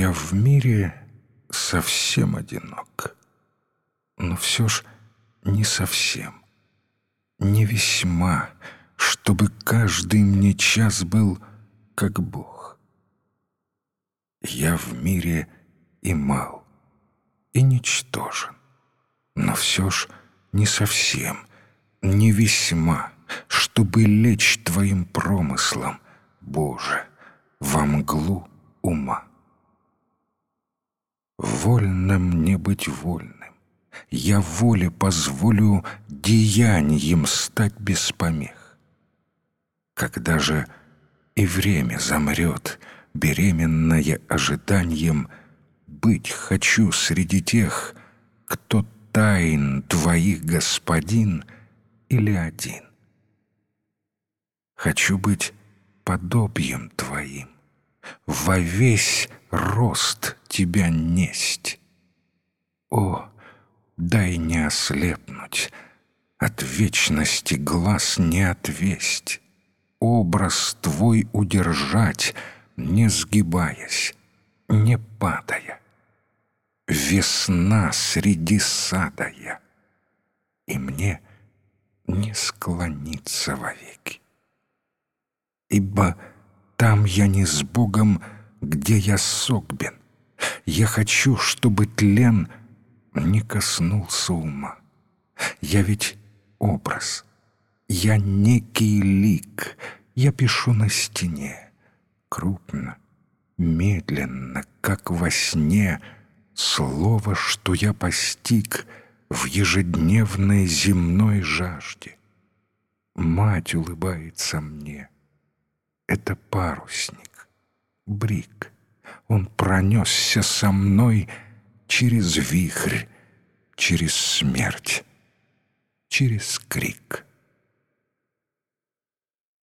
Я в мире совсем одинок, но все ж не совсем, не весьма, чтобы каждый мне час был как Бог. Я в мире и мал, и ничтожен, но все ж не совсем, не весьма, чтобы лечь твоим промыслом, Боже, во мглу ума. Вольно мне быть вольным, я воле позволю деянием стать без помех. Когда же и время замрет, беременное ожиданием, быть хочу среди тех, кто тайн твоих господин или один. Хочу быть подобием твоим, во весь рост тебя несть. О, дай не ослепнуть, от вечности глаз не отвесть, образ твой удержать, не сгибаясь, не падая. Весна среди сада я, и мне не склониться вовеки. Ибо там я не с Богом, где я согбен. Я хочу, чтобы тлен не коснулся ума. Я ведь образ, я некий лик, я пишу на стене, крупно, медленно, как во сне, слово, что я постиг в ежедневной земной жажде. Мать улыбается мне. Это парусник, брик. Он пронесся со мной через вихрь, через смерть, через крик.